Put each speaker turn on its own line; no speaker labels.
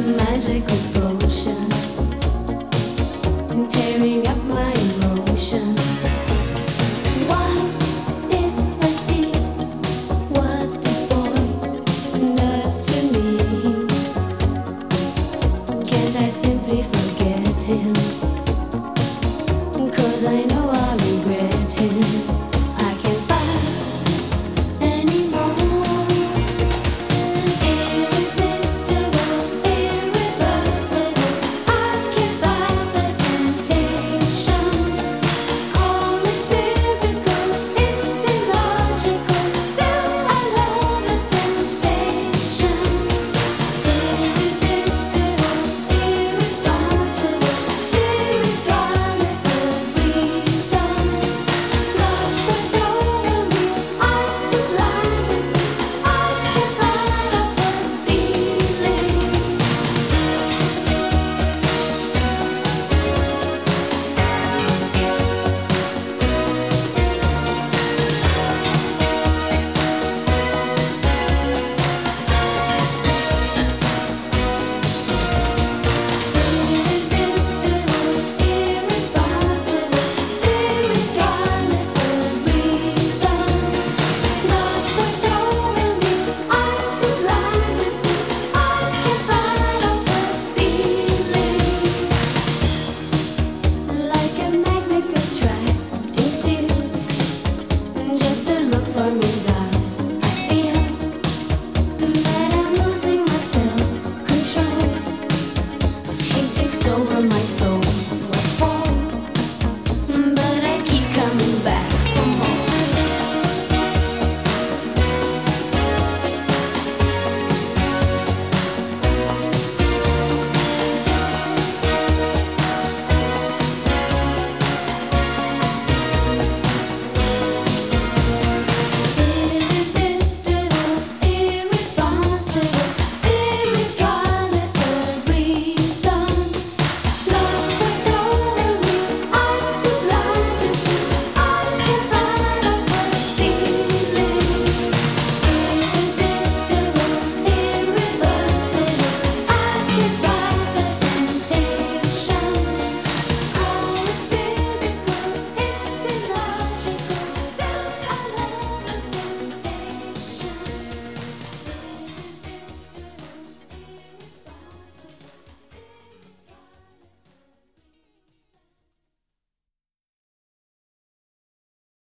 magical potion, tearing up my emotions.